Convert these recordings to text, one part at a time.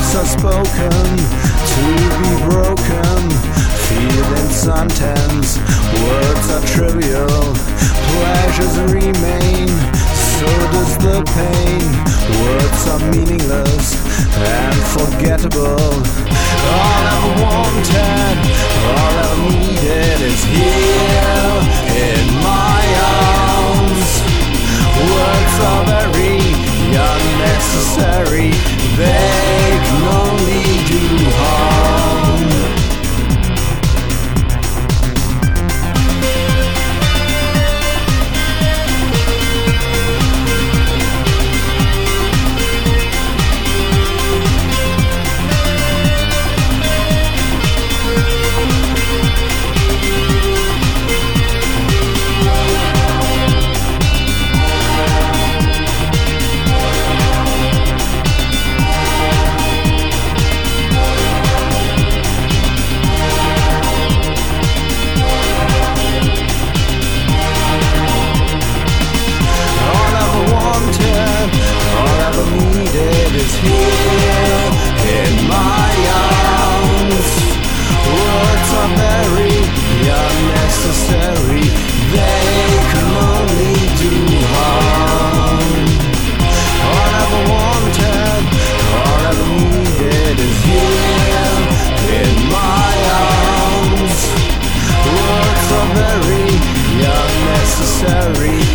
words are spoken to be broken. Feeling sometimes words are trivial, pleasures remain. So does the pain. Words are meaningless and forgettable. All I've wanted, all I've needed is here in my arms. Words are very unnecessary. They lonely do harm. are very unnecessary. They can only do harm. All I've wanted, all I've needed is in my arms. Words are very unnecessary.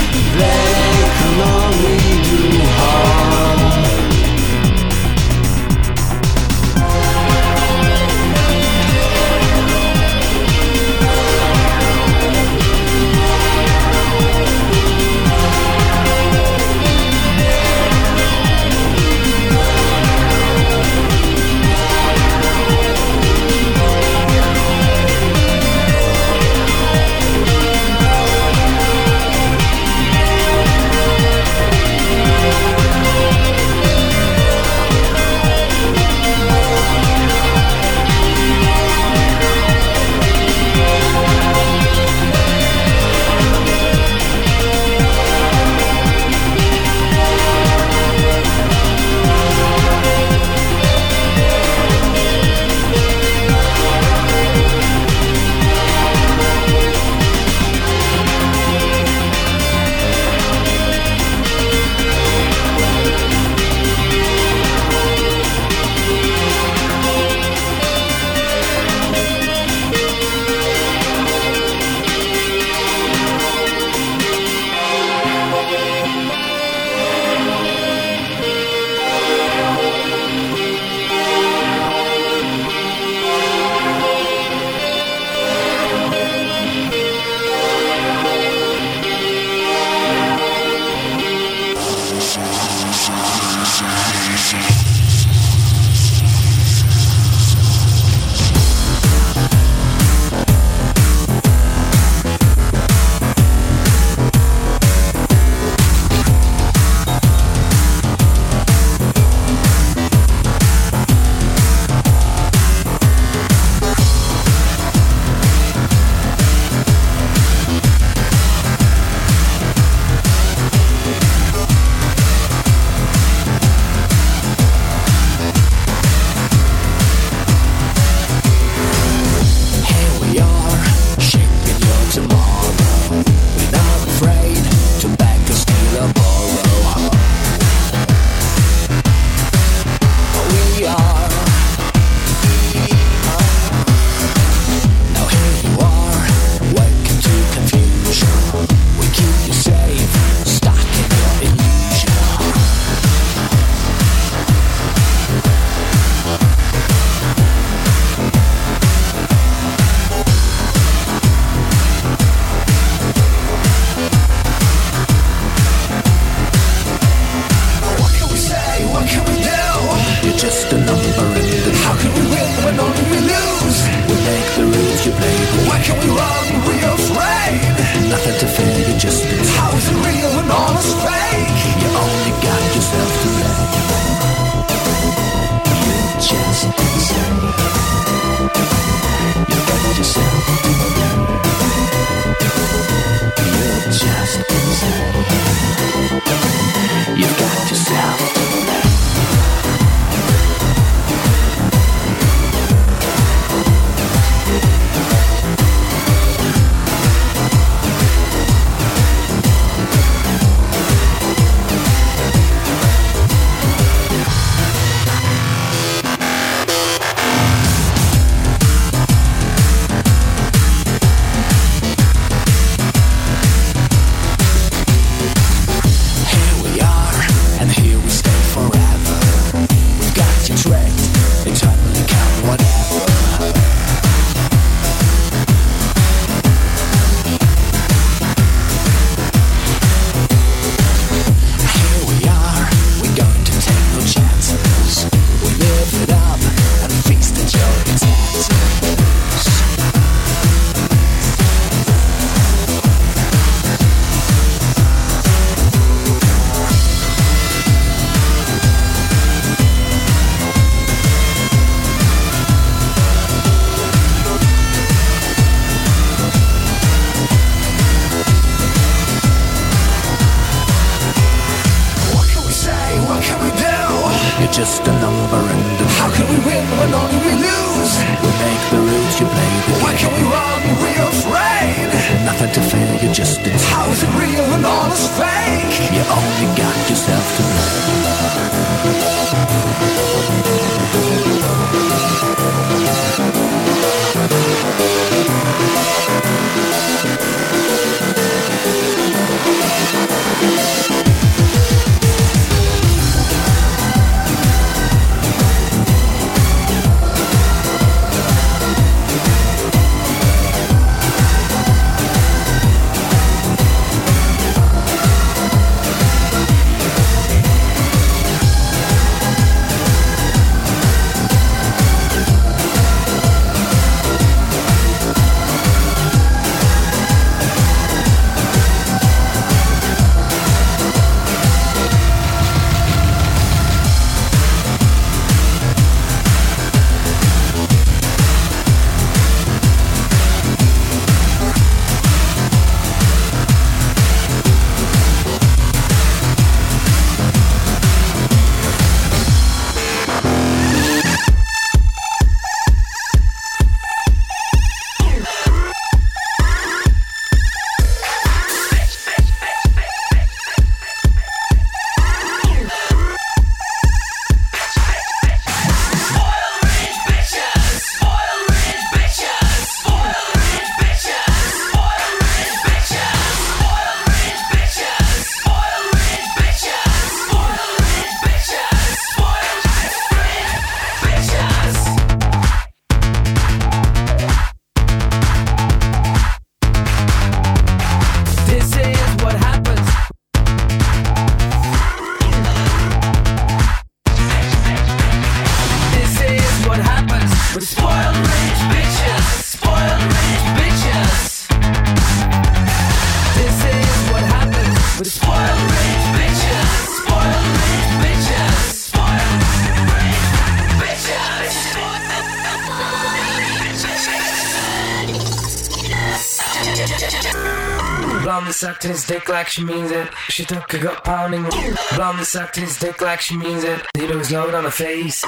Like she means it. She took a gut pounding. Blondie sucked his dick like she means it. He was load on her face.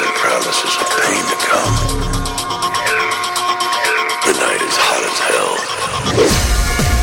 and promises of pain to come. The night is hot as hell.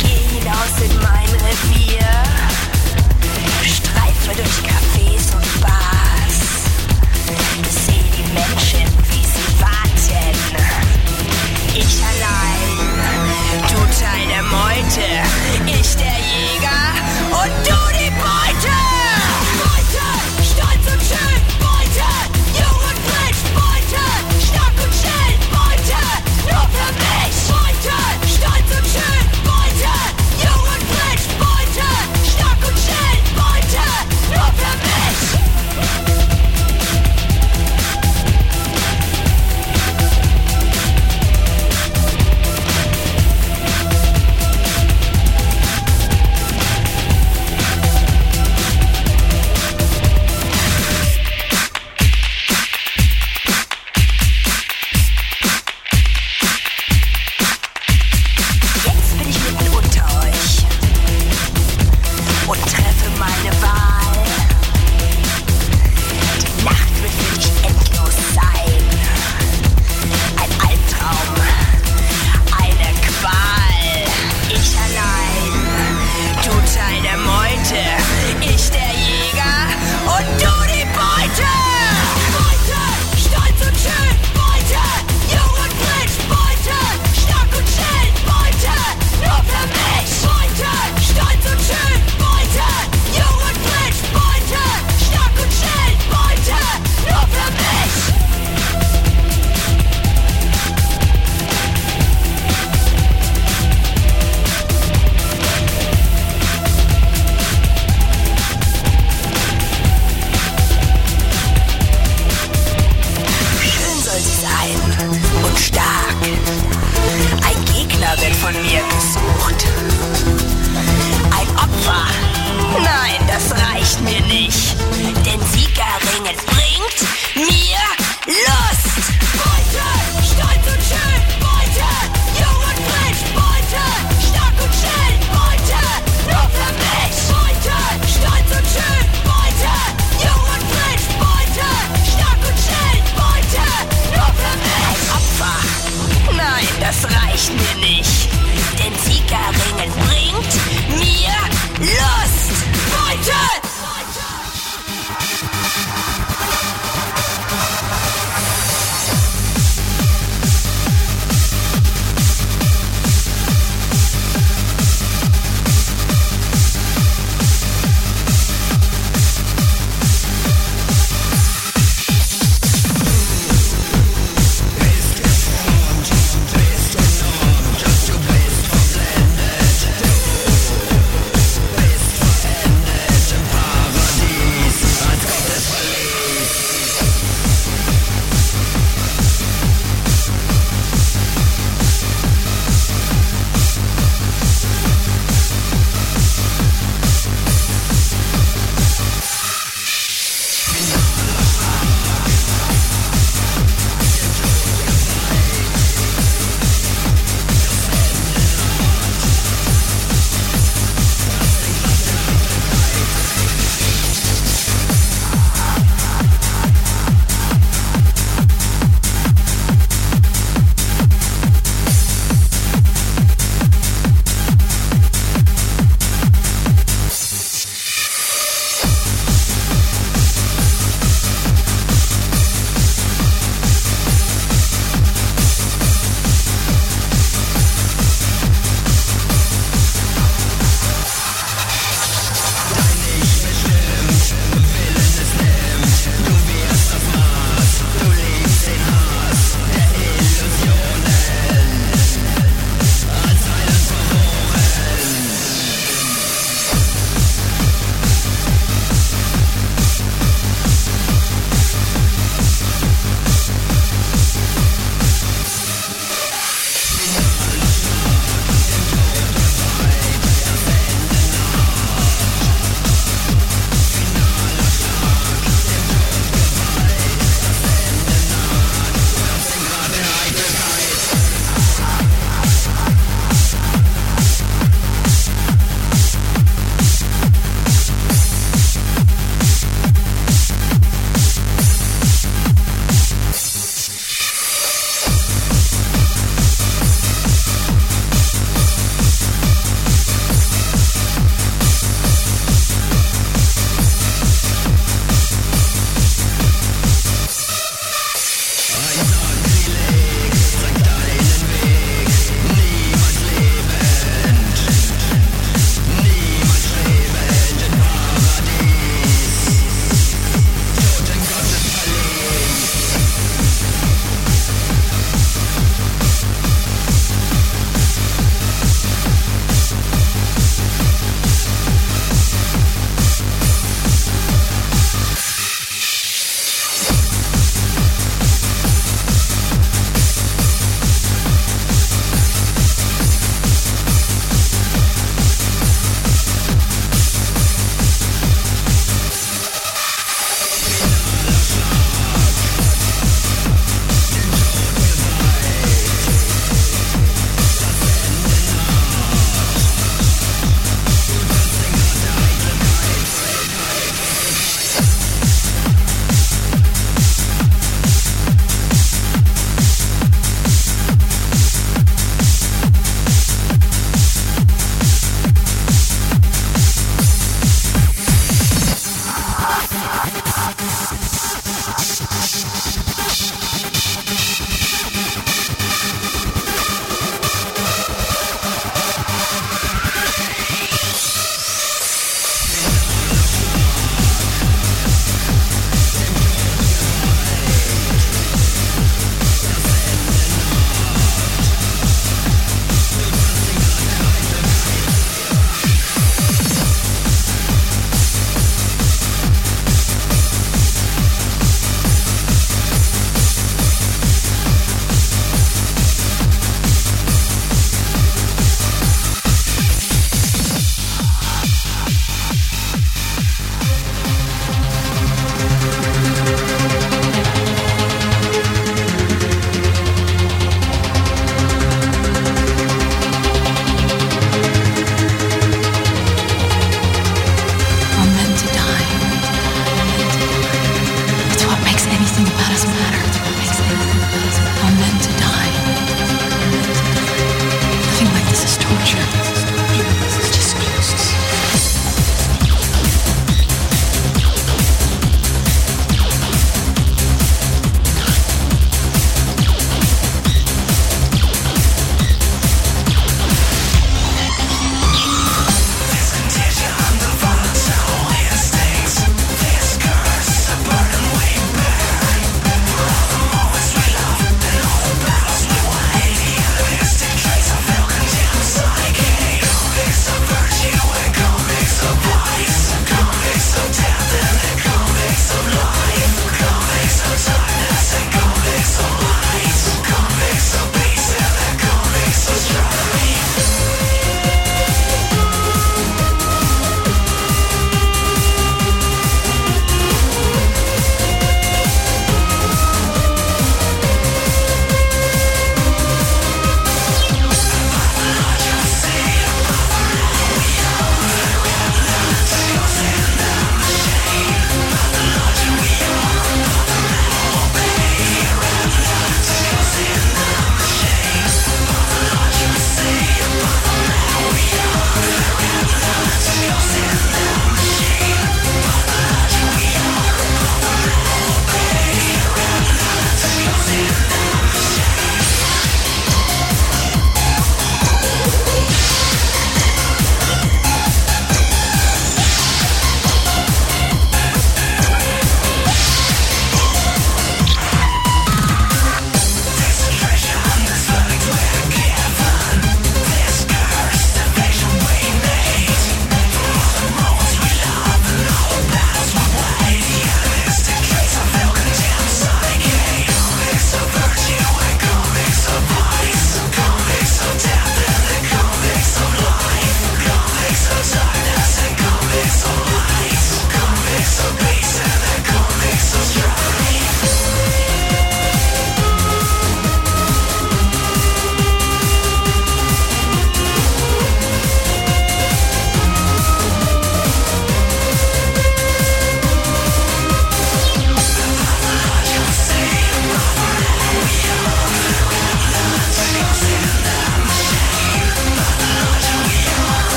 Geh hinaus in mein Revier, streife durch Cafés und Bars, seh die Menschen, wie sie warten. Ich allein, du Teil der Meute, ich der Jäger und du.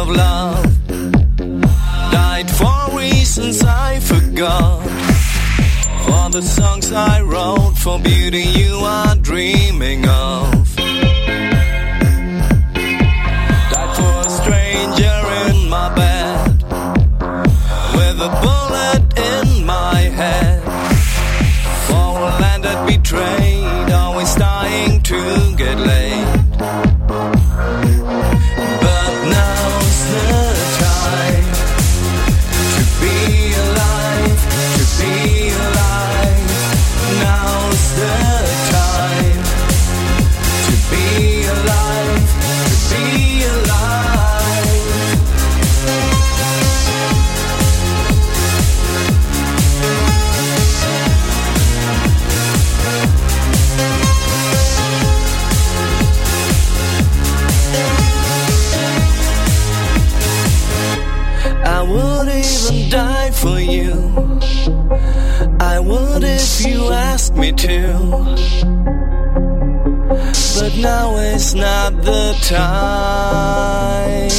of love Died for reasons I forgot. For the songs I wrote For beauty you are dreaming of. now is not the time.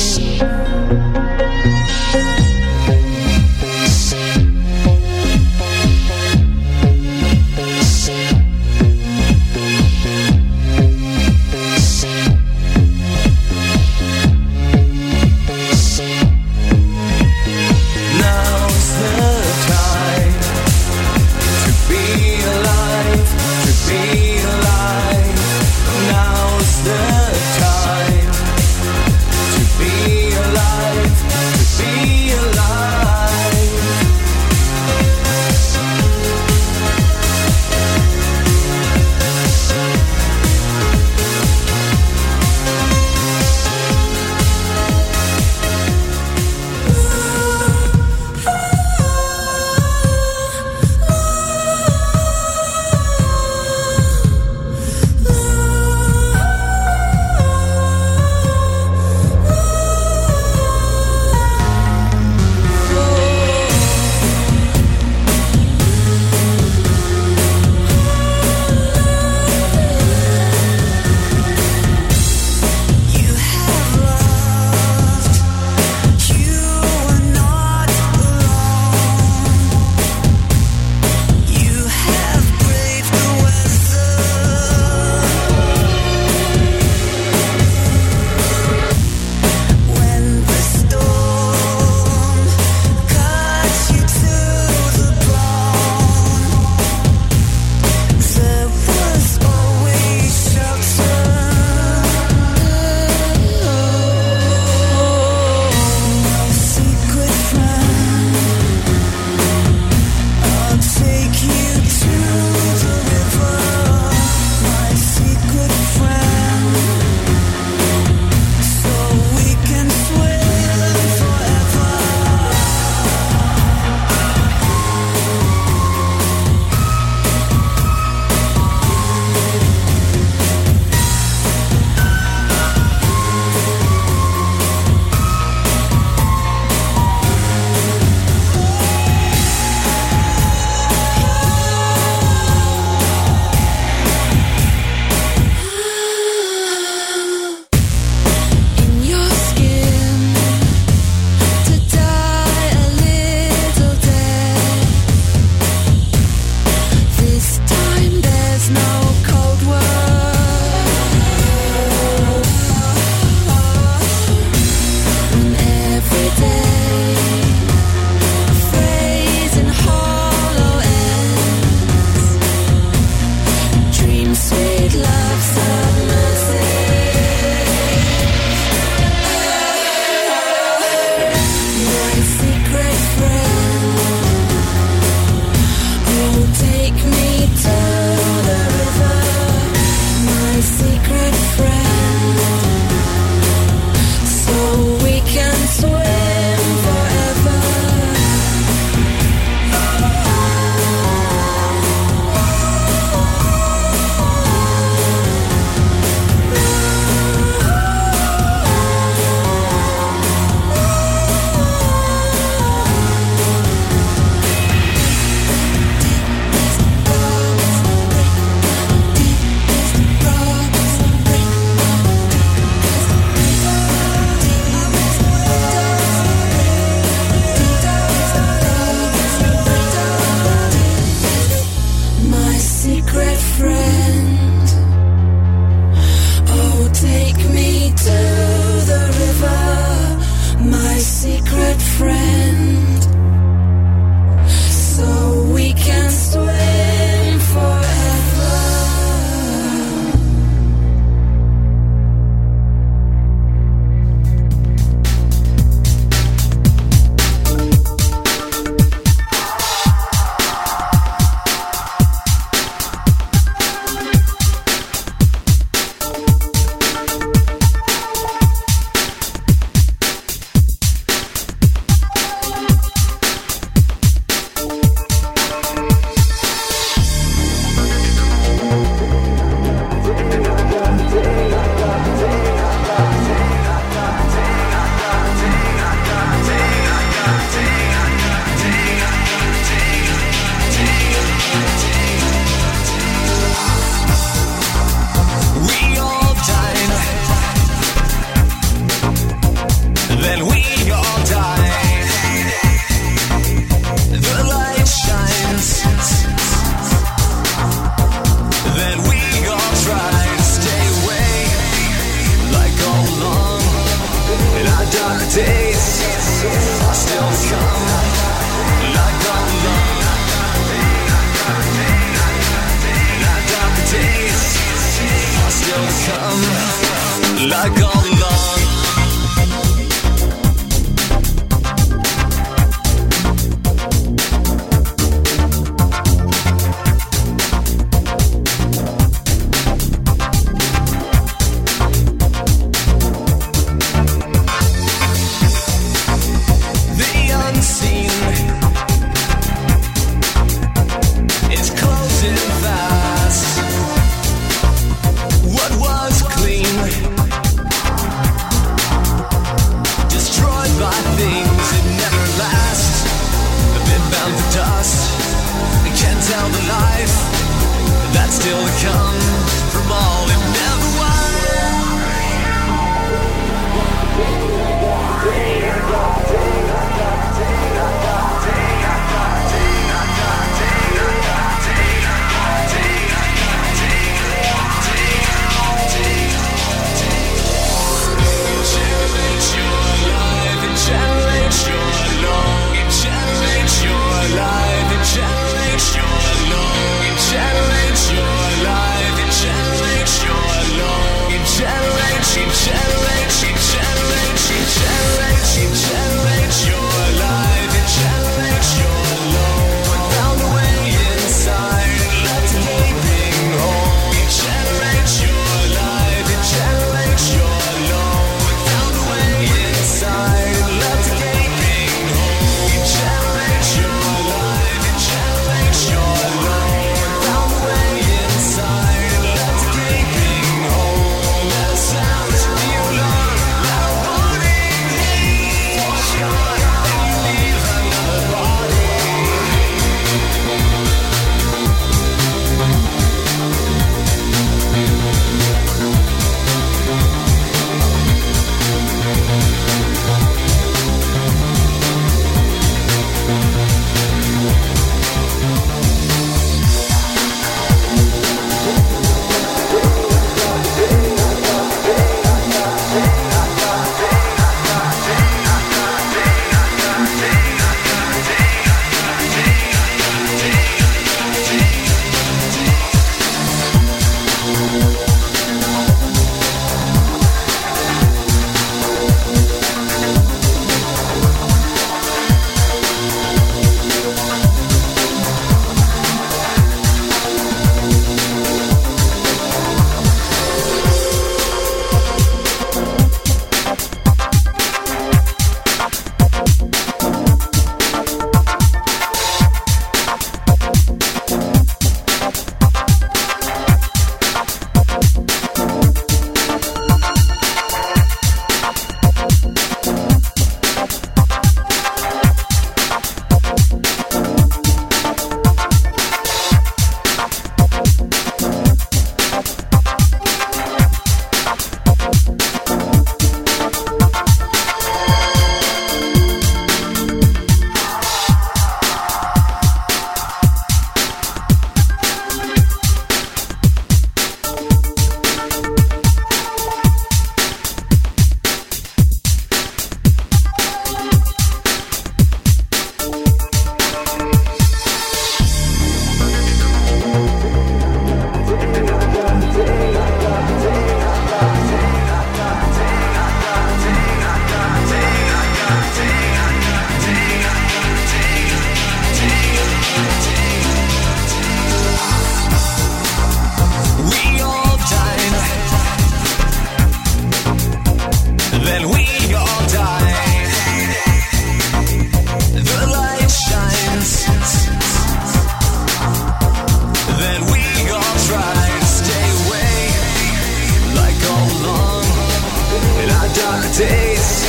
days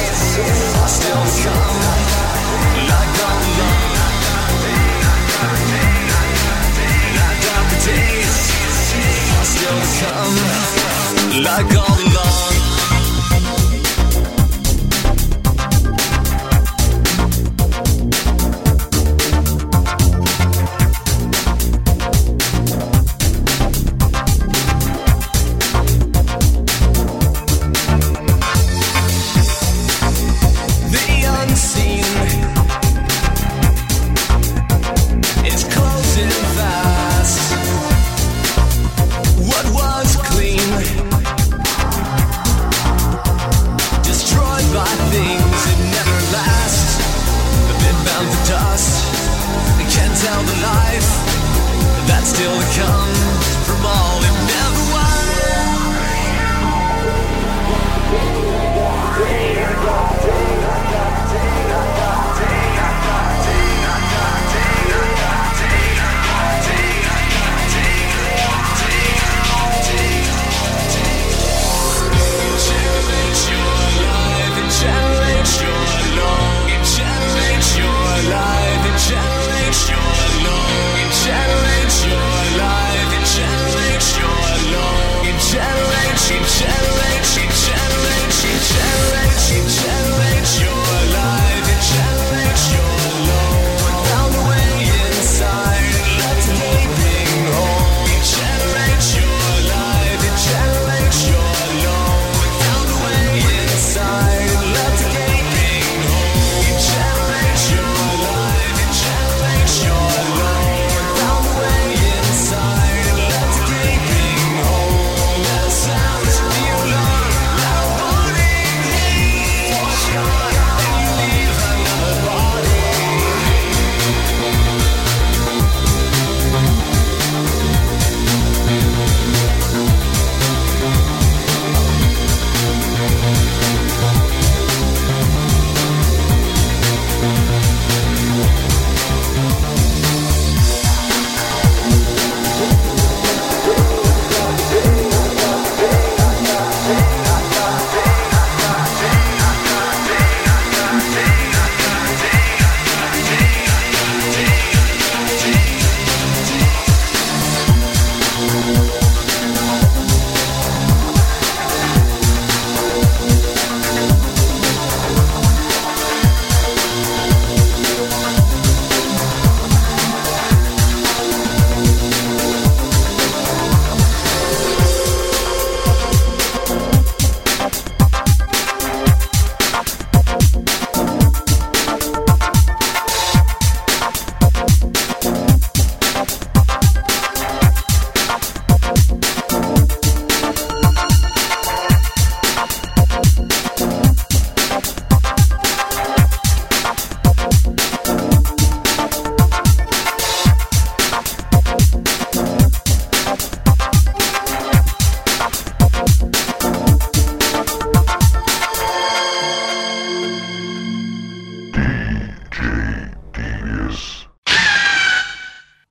are still to come. Like like days still come. Like all along.